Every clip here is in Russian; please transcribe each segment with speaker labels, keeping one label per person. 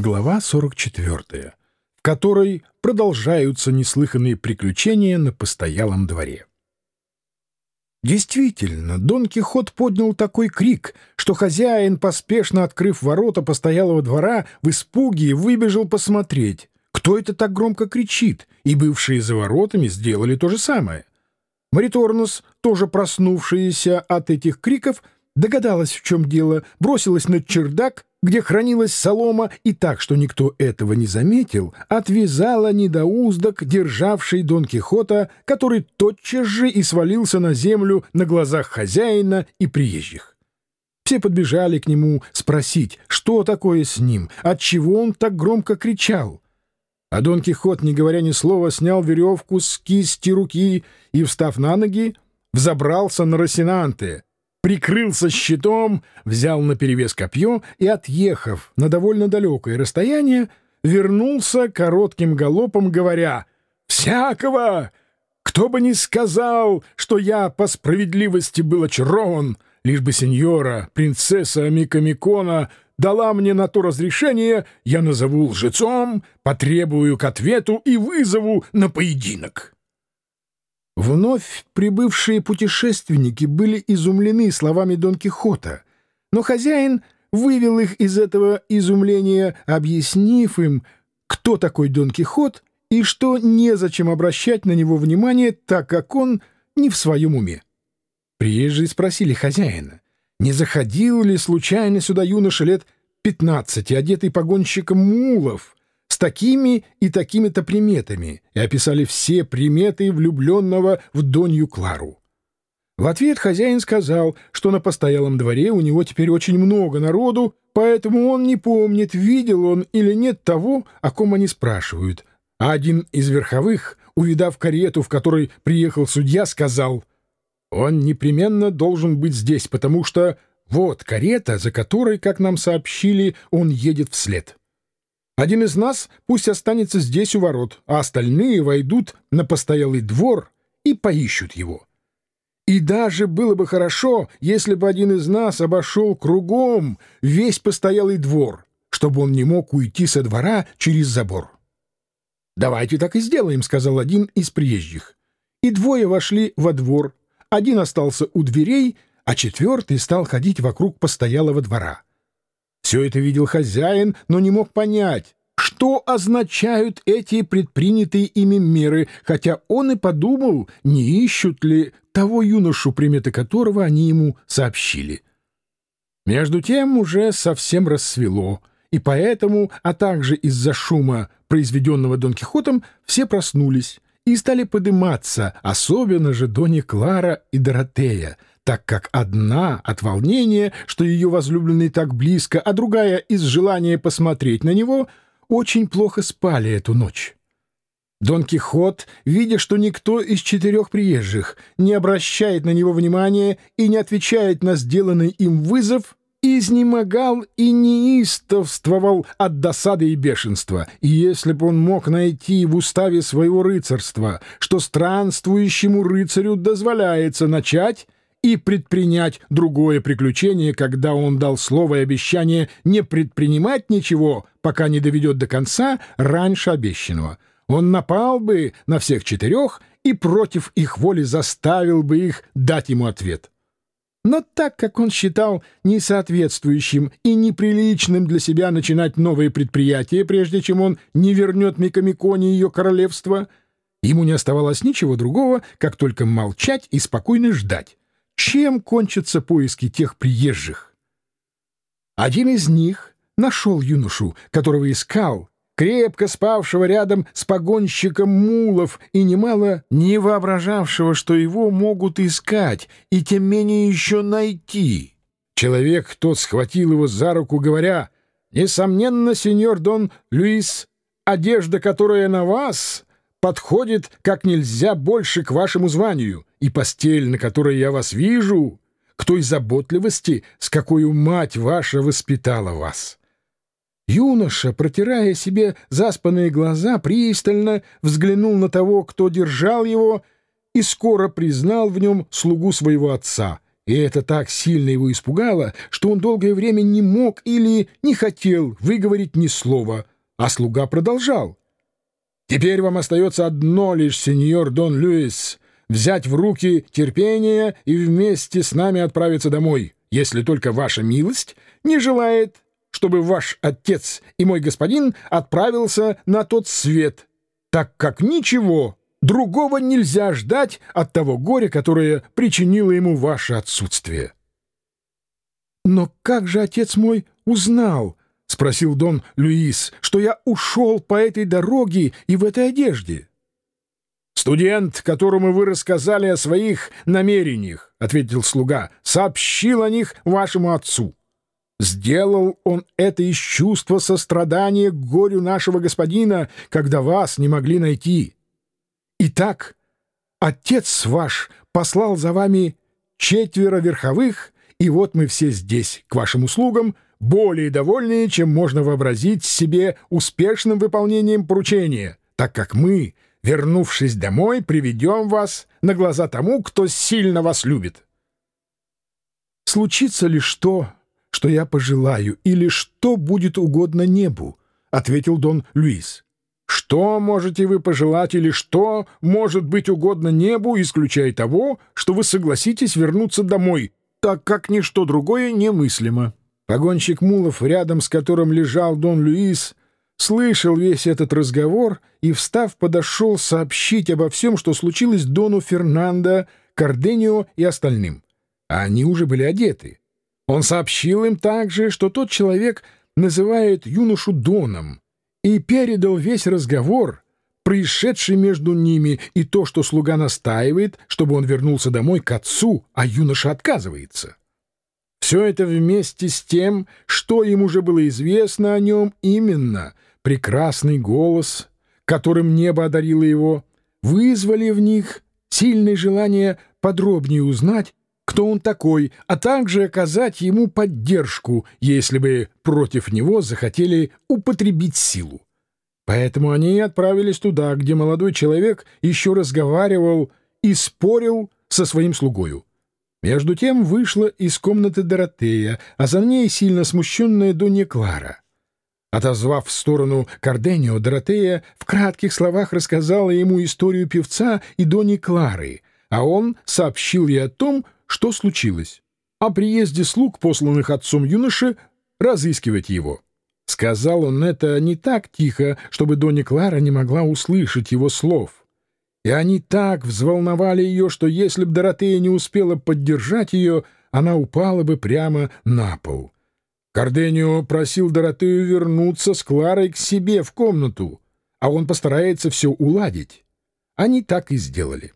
Speaker 1: Глава 44, в которой продолжаются неслыханные приключения на постоялом дворе. Действительно, Дон Кихот поднял такой крик, что хозяин, поспешно открыв ворота постоялого двора, в испуге выбежал посмотреть, кто это так громко кричит, и бывшие за воротами сделали то же самое. Мариторнус, тоже проснувшаяся от этих криков, догадалась, в чем дело, бросилась на чердак где хранилась солома, и так, что никто этого не заметил, отвязала недоуздок, державший Дон Кихота, который тотчас же и свалился на землю на глазах хозяина и приезжих. Все подбежали к нему спросить, что такое с ним, отчего он так громко кричал. А Дон Кихот, не говоря ни слова, снял веревку с кисти руки и, встав на ноги, взобрался на Росинанте — прикрылся щитом, взял наперевес копье и, отъехав на довольно далекое расстояние, вернулся коротким галопом, говоря «Всякого! Кто бы ни сказал, что я по справедливости был очарован, лишь бы сеньора, принцесса Микамикона, дала мне на то разрешение, я назову лжецом, потребую к ответу и вызову на поединок». Вновь прибывшие путешественники были изумлены словами Дон Кихота, но хозяин вывел их из этого изумления, объяснив им, кто такой Дон Кихот и что незачем обращать на него внимание, так как он не в своем уме. Приезжие спросили хозяина, не заходил ли случайно сюда юноша лет пятнадцати, одетый погонщиком мулов, с такими и такими-то приметами и описали все приметы влюбленного в Донью Клару. В ответ хозяин сказал, что на постоялом дворе у него теперь очень много народу, поэтому он не помнит, видел он или нет того, о ком они спрашивают. А один из верховых, увидав карету, в которой приехал судья, сказал, «Он непременно должен быть здесь, потому что вот карета, за которой, как нам сообщили, он едет вслед». Один из нас пусть останется здесь у ворот, а остальные войдут на постоялый двор и поищут его. И даже было бы хорошо, если бы один из нас обошел кругом весь постоялый двор, чтобы он не мог уйти со двора через забор. «Давайте так и сделаем», — сказал один из приезжих. И двое вошли во двор. Один остался у дверей, а четвертый стал ходить вокруг постоялого двора. Все это видел хозяин, но не мог понять, что означают эти предпринятые ими меры, хотя он и подумал, не ищут ли того юношу, приметы которого они ему сообщили. Между тем уже совсем рассвело, и поэтому, а также из-за шума, произведенного Дон Кихотом, все проснулись и стали подниматься, особенно же Донья Клара и Доротея, так как одна от волнения, что ее возлюбленный так близко, а другая из желания посмотреть на него, очень плохо спали эту ночь. Дон Кихот, видя, что никто из четырех приезжих не обращает на него внимания и не отвечает на сделанный им вызов, изнемогал и неистовствовал от досады и бешенства, и если бы он мог найти в уставе своего рыцарства, что странствующему рыцарю дозволяется начать и предпринять другое приключение, когда он дал слово и обещание не предпринимать ничего, пока не доведет до конца раньше обещанного. Он напал бы на всех четырех и против их воли заставил бы их дать ему ответ. Но так как он считал несоответствующим и неприличным для себя начинать новые предприятия, прежде чем он не вернет Микамиконе ее королевство, ему не оставалось ничего другого, как только молчать и спокойно ждать чем кончатся поиски тех приезжих. Один из них нашел юношу, которого искал, крепко спавшего рядом с погонщиком мулов и немало не воображавшего, что его могут искать и тем менее еще найти. Человек тот схватил его за руку, говоря, «Несомненно, сеньор Дон Люис, одежда, которая на вас, подходит как нельзя больше к вашему званию, и постель, на которой я вас вижу, к той заботливости, с какой мать ваша воспитала вас». Юноша, протирая себе заспанные глаза, пристально взглянул на того, кто держал его, и скоро признал в нем слугу своего отца, и это так сильно его испугало, что он долгое время не мог или не хотел выговорить ни слова, а слуга продолжал. «Теперь вам остается одно лишь, сеньор Дон Льюис, взять в руки терпение и вместе с нами отправиться домой, если только ваша милость не желает, чтобы ваш отец и мой господин отправился на тот свет, так как ничего Другого нельзя ждать от того горя, которое причинило ему ваше отсутствие. — Но как же отец мой узнал, — спросил Дон Люис, — что я ушел по этой дороге и в этой одежде? — Студент, которому вы рассказали о своих намерениях, — ответил слуга, — сообщил о них вашему отцу. Сделал он это из чувства сострадания к горю нашего господина, когда вас не могли найти. Итак, отец ваш послал за вами четверо верховых, и вот мы все здесь, к вашим услугам, более довольные, чем можно вообразить себе успешным выполнением поручения, так как мы, вернувшись домой, приведем вас на глаза тому, кто сильно вас любит. Случится ли что, что я пожелаю, или что будет угодно небу? — ответил Дон Люис. Что можете вы пожелать или что может быть угодно небу, исключая того, что вы согласитесь вернуться домой, так как ничто другое немыслимо? Погонщик Мулов, рядом с которым лежал Дон Луис, слышал весь этот разговор и, встав, подошел сообщить обо всем, что случилось Дону Фернандо, Карденио и остальным. А они уже были одеты. Он сообщил им также, что тот человек называет юношу Доном — и передал весь разговор, происшедший между ними, и то, что слуга настаивает, чтобы он вернулся домой к отцу, а юноша отказывается. Все это вместе с тем, что им уже было известно о нем именно, прекрасный голос, которым небо одарило его, вызвали в них сильное желание подробнее узнать, кто он такой, а также оказать ему поддержку, если бы против него захотели употребить силу. Поэтому они отправились туда, где молодой человек еще разговаривал и спорил со своим слугою. Между тем вышла из комнаты Доротея, а за ней сильно смущенная Донья Клара. Отозвав в сторону Карденио, Доротея в кратких словах рассказала ему историю певца и Доньи Клары, а он сообщил ей о том, что случилось. О приезде слуг, посланных отцом юноши, разыскивать его. Сказал он это не так тихо, чтобы Донни Клара не могла услышать его слов. И они так взволновали ее, что если б Доротея не успела поддержать ее, она упала бы прямо на пол. Карденио просил Доротею вернуться с Кларой к себе в комнату, а он постарается все уладить. Они так и сделали.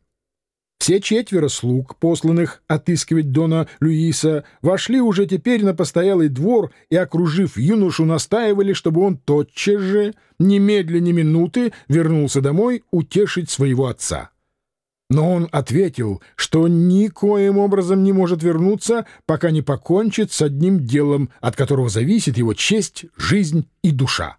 Speaker 1: Все четверо слуг, посланных отыскивать Дона Люиса, вошли уже теперь на постоялый двор и, окружив юношу, настаивали, чтобы он тотчас же, немедленно минуты, вернулся домой утешить своего отца. Но он ответил, что никоим образом не может вернуться, пока не покончит с одним делом, от которого зависит его честь, жизнь и душа.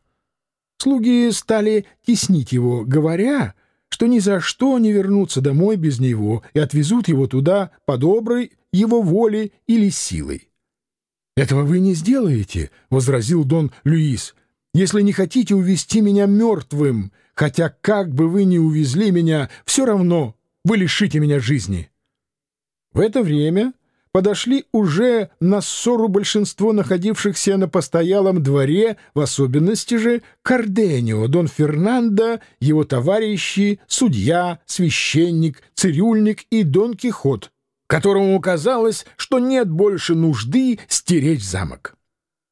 Speaker 1: Слуги стали теснить его, говоря что ни за что не вернутся домой без него и отвезут его туда по доброй его воле или силой. «Этого вы не сделаете», — возразил Дон Люис, «если не хотите увести меня мертвым, хотя как бы вы ни увезли меня, все равно вы лишите меня жизни». В это время подошли уже на ссору большинство находившихся на постоялом дворе, в особенности же Карденио, Дон Фернандо, его товарищи, судья, священник, цирюльник и Дон Кихот, которому казалось, что нет больше нужды стеречь замок.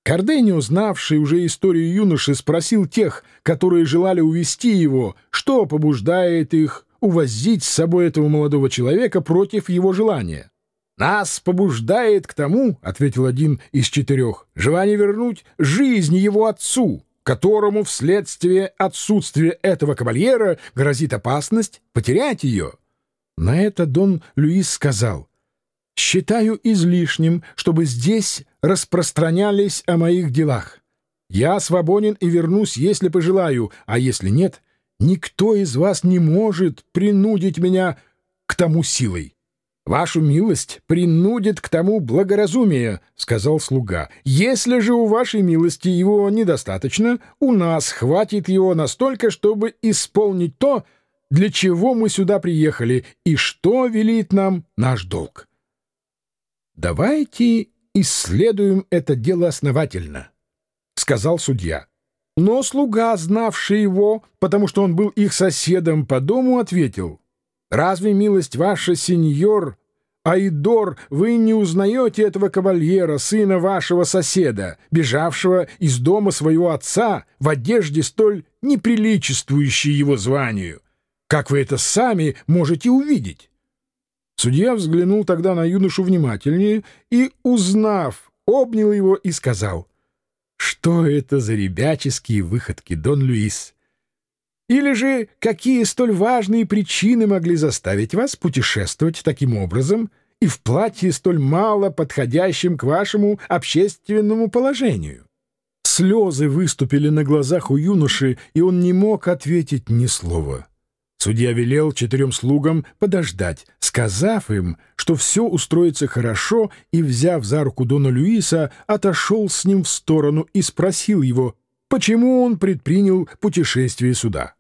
Speaker 1: Карденио, знавший уже историю юноши, спросил тех, которые желали увести его, что побуждает их увозить с собой этого молодого человека против его желания. «Нас побуждает к тому, — ответил один из четырех, — желание вернуть жизнь его отцу, которому вследствие отсутствия этого кавальера грозит опасность потерять ее». На это Дон Люис сказал, «Считаю излишним, чтобы здесь распространялись о моих делах. Я свободен и вернусь, если пожелаю, а если нет, никто из вас не может принудить меня к тому силой». «Вашу милость принудит к тому благоразумие», — сказал слуга. «Если же у вашей милости его недостаточно, у нас хватит его настолько, чтобы исполнить то, для чего мы сюда приехали и что велит нам наш долг. Давайте исследуем это дело основательно», — сказал судья. Но слуга, знавший его, потому что он был их соседом по дому, ответил, «Разве, милость ваша, сеньор Айдор, вы не узнаете этого кавальера, сына вашего соседа, бежавшего из дома своего отца в одежде столь неприличествующей его званию? Как вы это сами можете увидеть?» Судья взглянул тогда на юношу внимательнее и, узнав, обнял его и сказал, «Что это за ребяческие выходки, Дон Луис? Или же какие столь важные причины могли заставить вас путешествовать таким образом и в платье столь мало подходящем к вашему общественному положению?» Слезы выступили на глазах у юноши, и он не мог ответить ни слова. Судья велел четырем слугам подождать, сказав им, что все устроится хорошо, и, взяв за руку Дона Люиса, отошел с ним в сторону и спросил его, почему он предпринял путешествие сюда.